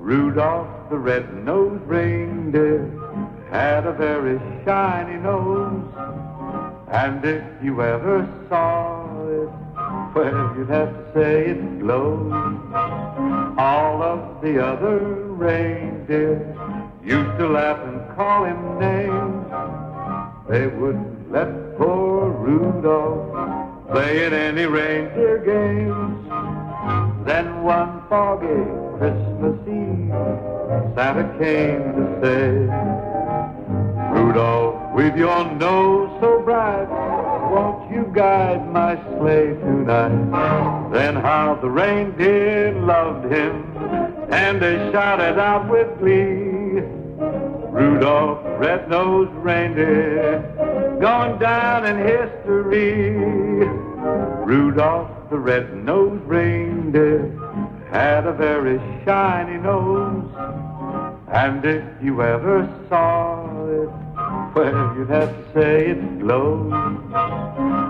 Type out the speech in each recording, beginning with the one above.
Rudolph the red-nosed reindeer had a very shiny nose. And if you ever saw it, well, you'd have to say it glowed. All of the other reindeer used to laugh and call him names. They wouldn't let poor Rudolph play in any reindeer games. Then one foggy Christmas Eve, Santa came to say, Rudolph, with your nose so bright, won't you guide my sleigh tonight? Then how the reindeer loved him, and they shouted out with glee. Rudolph, red-nosed reindeer, going down in history. Rudolph, the red-nosed reindeer, had a very shiny nose. And if you ever saw it, well, you'd have to say it glowed.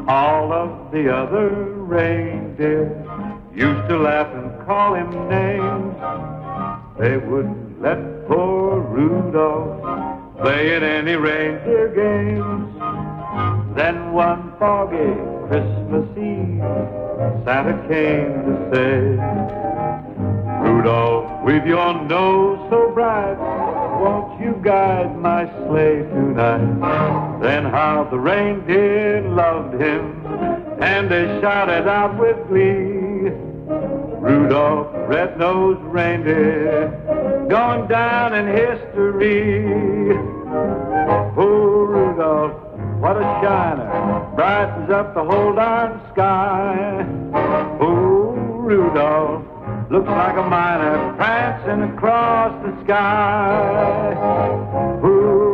All of the other reindeer used to laugh and call him names. They wouldn't let poor Rudolph play in any reindeer games. Then one foggy Christmas Eve, Santa came to say, Rudolph, with your nose so bright, won't you guide my sleigh tonight? Then how the reindeer loved him, and they shouted out with glee. Rudolph, red-nosed reindeer, going down in history. Oh, Rudolph, what a shiner, brightens up the whole darn sky. Oh, Rudolph, looks like a miner prancing across the sky. Ooh,